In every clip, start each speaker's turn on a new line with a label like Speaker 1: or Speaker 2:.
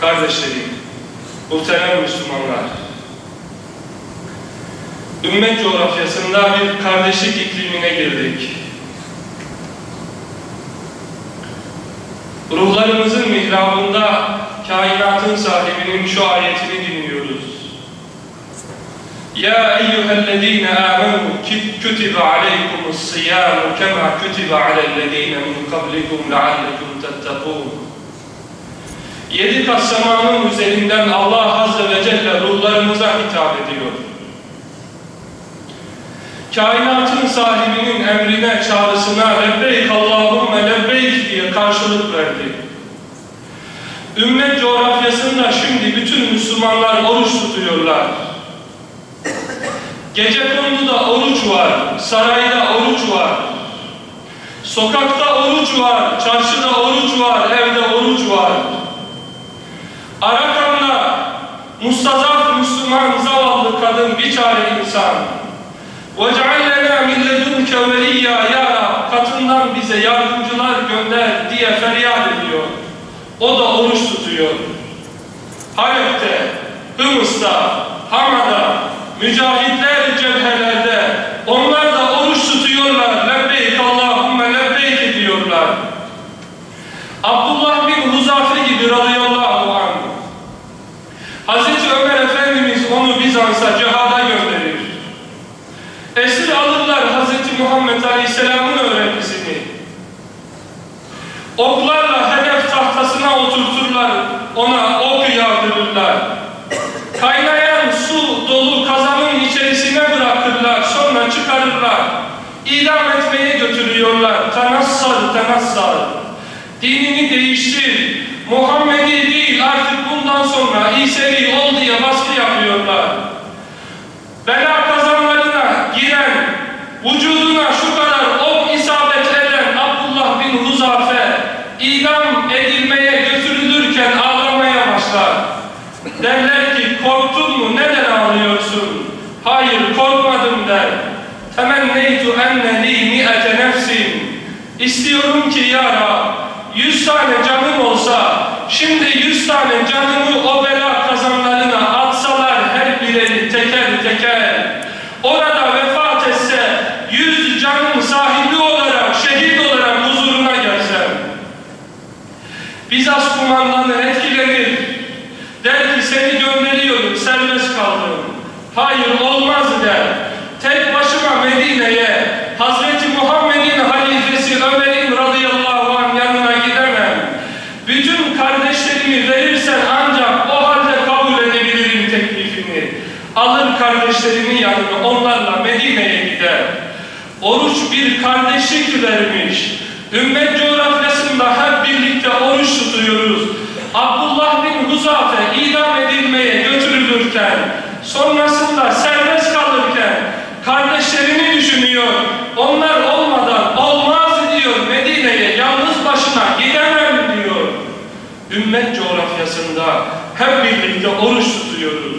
Speaker 1: Kardeşlerim, muhterem Müslümanlar, ümmet coğrafyasında bir kardeşlik iklimine girdik. Ruhlarımızın mihrabında kainatın sahibinin şu ayetini dinliyoruz. Ya eyyühellezine amenu kutibe aleykumus siyamu kema kutibe alellezine min kablikum leallekum tettekûn. Yedi kat semanın üzerinden Allah Azze ve Celle ruhlarımıza hitap ediyor. Kainatın sahibinin emrine, çağrısına lebbeyk Allahümme lebbeyk diye karşılık verdi. Ümmet coğrafyasında şimdi bütün Müslümanlar oruç tutuyorlar. Gece konduda oruç var, sarayda oruç var. Sokakta oruç var, çarşıda oruç var, evde oruç var. Arakan'da mustazaf Müslüman zavallı kadın bir çare insan. وَجَعَلْ لَنَا مِنْ لَدُنْكَ وَلِيَّا Ya Rab, katından bize yardımcılar gönder diye feryat ediyor. O da oruç tutuyor. Halep'te, Hımıs'ta, Hama'da, mücahitler cephelerde, onlar da oruç tutuyorlar. Lebbeyk Allahümme lebbeyk ediyorlar. Abdullah Bizans'a cihada gönderir. Esir alırlar Hazreti Muhammed Aleyhisselam'ın öğrencisini. Oklarla hedef tahtasına oturturlar, ona ok yağdırırlar. Kaynayan su dolu kazanın içerisine bırakırlar, sonra çıkarırlar. İdam etmeye götürüyorlar. Tenassar, tenassar. Dinini değiştir. Muhammedi değil artık Bela kazanlarına giren, vücuduna şu kadar ok isabet eden Abdullah bin Huzafe idam edilmeye götürülürken ağlamaya başlar. Derler ki korktun mu neden ağlıyorsun? Hayır korkmadım der. Temenneytu enne li mi'ete nefsin. İstiyorum ki ya Rab, yüz tane canım olsa, şimdi yüz tane canımı o bela Orada vefat etse, yüz canım sahibi olarak, şehit olarak huzuruna gelsem. Bizas kumandanı etkilenir. Der ki seni gönderiyorum, serbest kaldım. Hayır olmaz der. Tek başıma Medine'ye, Hazreti Muhammed'in halifesi Ömer'in radıyallahu anh yanına gidemem. Bütün kardeşlerimi verirsen ancak o halde kabul edebilirim teklifini. Alır kardeşlerimi yanına, onlarla Medine'ye gider. Oruç bir kardeşlik vermiş. Ümmet coğrafyasında hep birlikte oruç tutuyoruz. Abdullah bin Huzafe idam edilmeye götürülürken, sonrasında serbest kalırken kardeşlerini düşünüyor. Onlar olmadan olmaz diyor Medine'ye yalnız başına gidemem diyor. Ümmet coğrafyasında hep birlikte oruç tutuyoruz.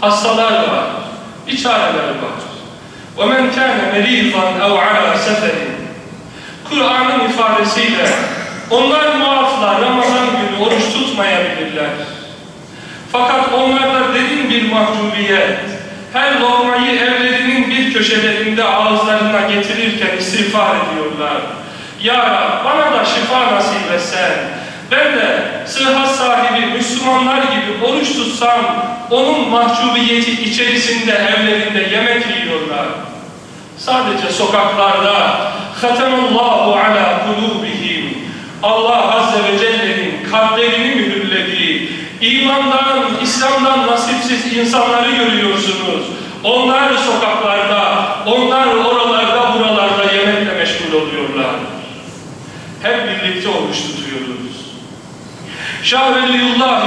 Speaker 1: Hastalar var, içareler var. وَمَنْ كَانَ مَرِيضًا اَوْ عَلَى سَفَرٍ Kur'an'ın ifadesiyle onlar muaflar Ramazan günü oruç tutmayabilirler. Fakat onlarda derin bir mahcubiyet, her lokmayı evlerinin bir köşelerinde ağızlarına getirirken istiğfar ediyorlar. Ya Rab bana da şifa nasip etsen, ben de sıhhat sahibi Müslümanlar gibi oruç tutsam, onun mahcubiyeti içerisinde evlerinde yemek yiyorlar. Sadece sokaklarda Hatemallahu ala kulubihim Allah Azze ve Celle'nin kalplerini mühürlediği imandan, İslam'dan nasipsiz insanları görüyorsunuz. Onlar sokaklarda, onlar oralarda, buralarda yemekle meşgul oluyorlar. Hep birlikte oruç tutuyoruz. Şah Veliyullah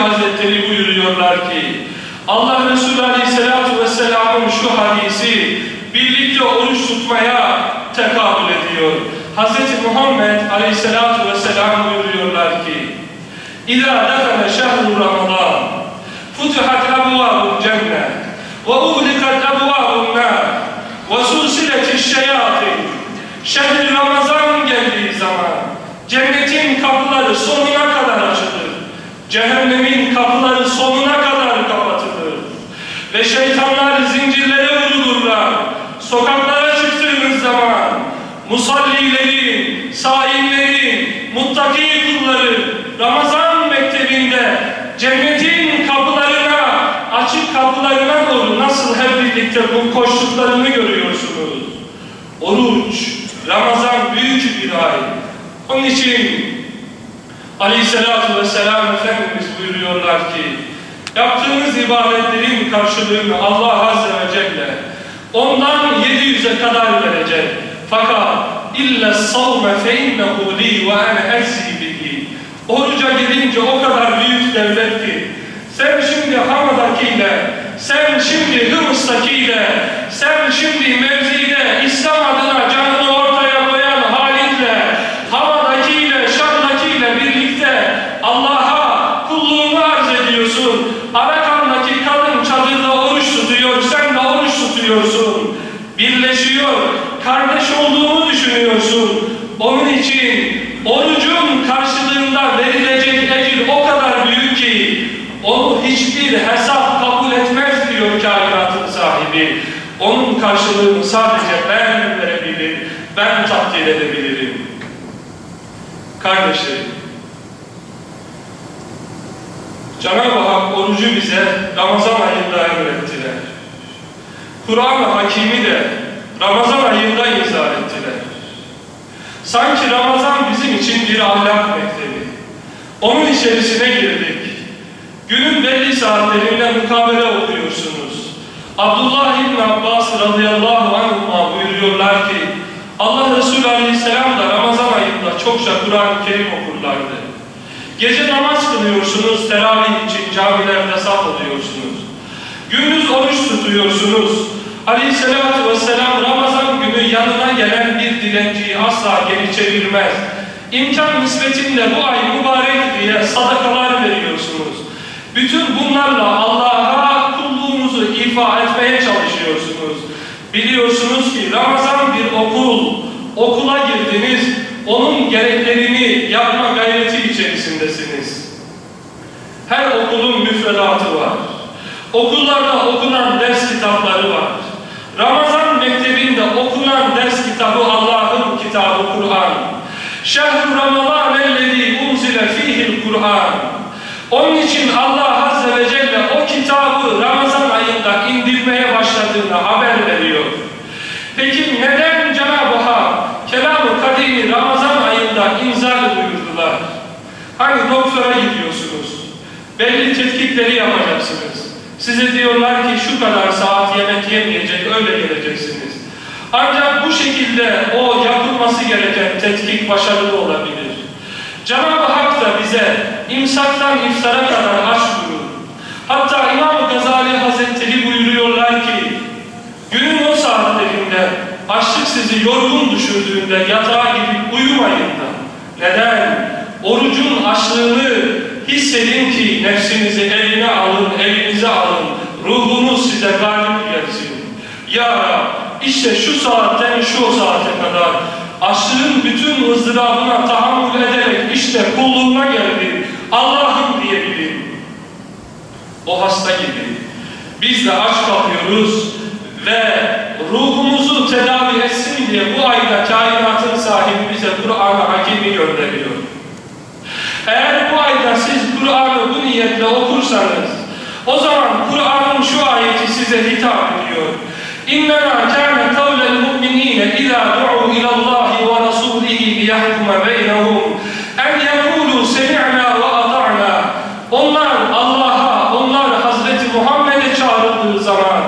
Speaker 1: Hazretleri buyuruyorlar ki Allah Resulü Aleyhisselatü Vesselam'ın şu hadisi birlikte oruç tutmaya tekabül ediyor. Hz. Muhammed Aleyhisselatü Vesselam buyuruyorlar ki İzâ defene şehru Ramazan futihat ebvâbul cennet ve uğlikat ebvâbul nâr ve sulsiletiş şeyâtin Şehri Ramazan geldiği zaman cennetin kapıları sonuna kadar açılır. Cehennemin kapıları sonuna kadar kapatılır. Ve şeytanlar zincirlere vurulurlar. Sokaklara çıktığınız zaman musallilerin, saimlerin, muttaki kulların Ramazan mektebinde cennetin kapılarına, açık kapılarına doğru nasıl hep birlikte bu koştuklarını görüyorsunuz. Oruç, Ramazan büyük bir ay. Onun için Aleyhisselatü Vesselam Efendimiz buyuruyorlar ki yaptığınız ibadetlerin karşılığını Allah Azze ve Celle ondan 700'e kadar verecek. Fakat illa savme fe innehu li ve ene ezzi bihi. Oruca gelince o kadar büyük devlet ki sen şimdi Hama'dakiyle, sen şimdi Hımıs'takiyle, sen şimdi mevzide İslam adına canını ortaya koyan Halid'le, Hama'dakiyle, Şam'dakiyle birlikte Allah'a kulluğunu arz ediyorsun. Arakan'daki kadın çadırda oruç tutuyor, sen de oruç tutuyorsun. Birleşiyor, kardeş olduğunu düşünüyorsun. Onun için orucun karşılığında verilecek ecir o kadar büyük ki hiçbir hesap kabul etmez diyor kainatın sahibi. Onun karşılığını sadece ben verebilirim, ben takdir edebilirim. Kardeşlerim, Cenab-ı Hak orucu bize Ramazan ayında emrettiler. Kur'an-ı Hakim'i de Ramazan ayında izah ettiler. Sanki Ramazan bizim için bir ahlak mektebi. Onun içerisine girdik. Günün belli saatlerinde mukabele okuyorsunuz. Abdullah İbn Abbas radıyallahu anhuma buyuruyorlar ki Allah Resulü aleyhisselam da Ramazan ayında çokça Kur'an-ı Kerim okurlardı. Gece namaz kılıyorsunuz, teravih için camilerde saf oluyorsunuz. Gündüz oruç tutuyorsunuz. Aleyhisselatü vesselam Ramazan günü yanına gelen bir dilenciyi asla geri çevirmez. İmkan nispetinde bu ay mübarek diye sadakalar veriyorsunuz. Bütün bunlarla Allah'a kulluğunuzu ifa etmeye çalışıyorsunuz. Biliyorsunuz ki Ramazan bir okul. Okula girdiniz, onun gereklerini yapma gayreti içerisindesiniz. Her okulun müfredatı var. Okullarda okunan ders kitapları var. Ramazan mektebinde okunan ders kitabı Allah'ın kitabı Kur'an. Şehr-i Ramazan ellezî unzile fîhil Kur'an. Onun için Allah Azze ve Celle o kitabı Ramazan ayında indirmeye başladığını haber veriyor. Peki neden Cenab-ı Hak Kelam-ı Kadir'i Ramazan ayında inzal buyurdular? Hani doktora gidiyorsunuz, tetkikleri yapacaksınız. Size diyorlar ki şu kadar saat yemek yemeyecek, öyle geleceksiniz. Ancak bu şekilde o yapılması gereken tetkik başarılı olabilir. Cenab-ı Hak da bize imsaktan iftara kadar aç buyurur. Hatta İmam Gazali Hazretleri buyuruyorlar ki günün o saatlerinde açlık sizi yorgun düşürdüğünde yatağa gidip uyumayın Ruhunuz size galip gelsin. Ya işte şu saatten şu saate kadar açlığın bütün ızdırabına tahammül ederek işte kulluğuna geldi. Allah'ım diyebilirim. O hasta gibi. Biz de aç kalıyoruz ve ruhumuzu tedavi etsin diye bu ayda kainatın sahibi bize Kur'an-ı Hakim'i gönderiyor. Eğer bu ayda siz Kur'an'ı bu niyetle okursanız o zaman Kur'an'ın şu ayeti size hitap ediyor. İnnemâ kâne kavlel mu'minîne izâ du'u ilallâhi ve rasûlihi liyahkume beynehum en yekûlû semi'nâ ve ata'nâ Onlar Allah'a, onlar Hazreti Muhammed'e çağrıldığı zaman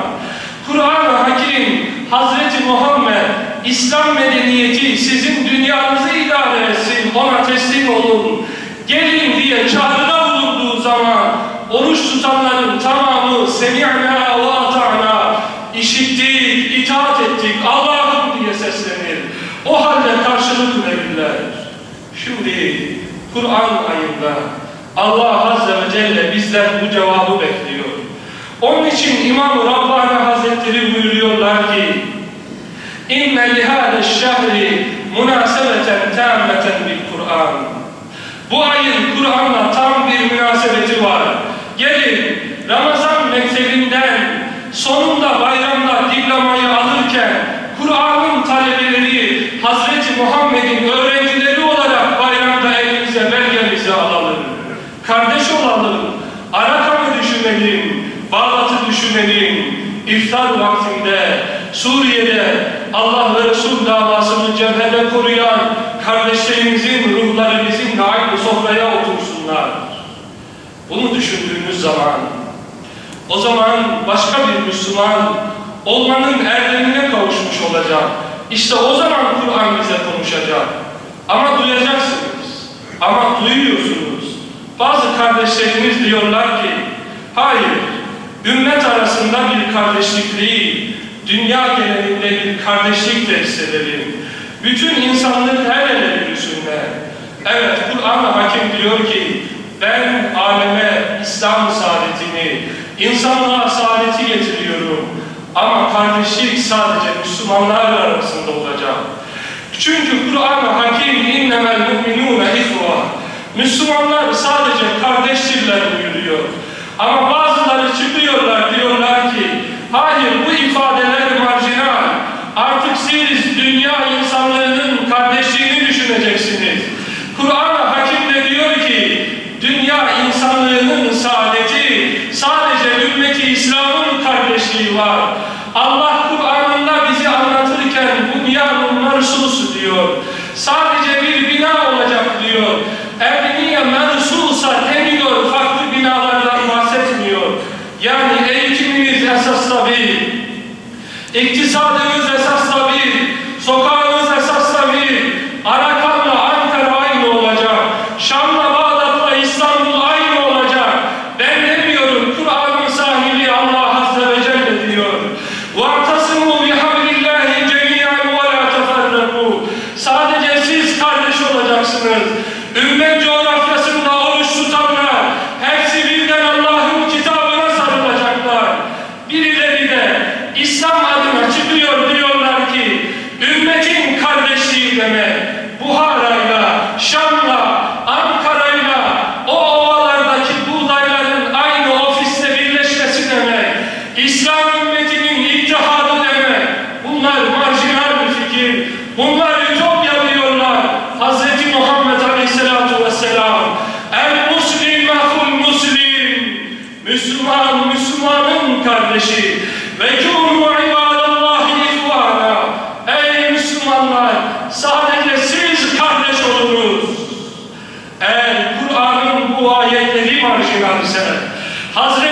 Speaker 1: Kur'an-ı Hakim Hazreti Muhammed İslam medeniyeti sizin dünyanızı idare etsin, ona teslim olun gelin diye zaman oruç tutanların tamamı semi'na ve ata'na işittik, itaat ettik, Allah'ım diye seslenir. O halde karşılık verirler. Şimdi Kur'an ayında Allah Azze ve Celle bizden bu cevabı bekliyor. Onun için İmam-ı Rabbani Hazretleri buyuruyorlar ki lihâde şehri münasebeten tâmmeten bil Kur'an Bu ayın Kur'an'la tam bir münasebeti var. Gelin Ramazan mektebinden sonunda bayramda diplomayı alırken Kur'an'ın talebeleri Hazreti Muhammed'in öğrencileri olarak bayramda elimize belgemizi alalım. Kardeş olalım. Arakamı düşünelim. Bağlat'ı düşünelim. İftar vaktinde Suriye'de Allah ve Resul davasını cephede koruyan kardeşlerimizin ruhları bizimle aynı sofraya otursunlar. Bunu düşündüğümüz zaman o zaman başka bir Müslüman olmanın erdemine kavuşmuş olacak. İşte o zaman Kur'an bize konuşacak. Ama duyacaksınız. Ama duyuyorsunuz. Bazı kardeşlerimiz diyorlar ki, hayır, ümmet arasında bir kardeşlik değil, dünya genelinde bir kardeşlik tesis edelim. Bütün insanlık her ele yürüsünler. Evet, Kur'an-ı Hakim diyor ki, ben aleme İslam saadetini, insanlığa saadeti getiriyorum. Ama kardeşlik sadece Müslümanlar arasında olacak. Çünkü Kur'an-ı Hakim innemel mu'minûne ihva. Müslümanlar sadece kardeştirler buyuruyor. Ama bazıları çıkıyorlar diyorlar ki hayır bu ifadeler marjinal. Artık siz dünya insanlığının kardeşliğini düşüneceksiniz. Kur'an-ı Hakim de diyor ki dünya insanlığının saadeti sadece ümmeti İslam'ın var. Allah Kur'an'ında bizi anlatırken bunyanun mersus diyor. Sadece bir bina olacak diyor. Ebniye mersusa demiyor, farklı binalardan bahsetmiyor. Yani eğitimimiz esas tabi, iktisadımız esas tabi, sokağımız esas tabi, Arakan'la Müslüman, Müslümanın kardeşi, ve kûnû ibâdallâhi ihvâna, ey Müslümanlar, sadece siz kardeş olunuz. Eğer Kur'an'ın bu ayetleri marjinalse, Hazreti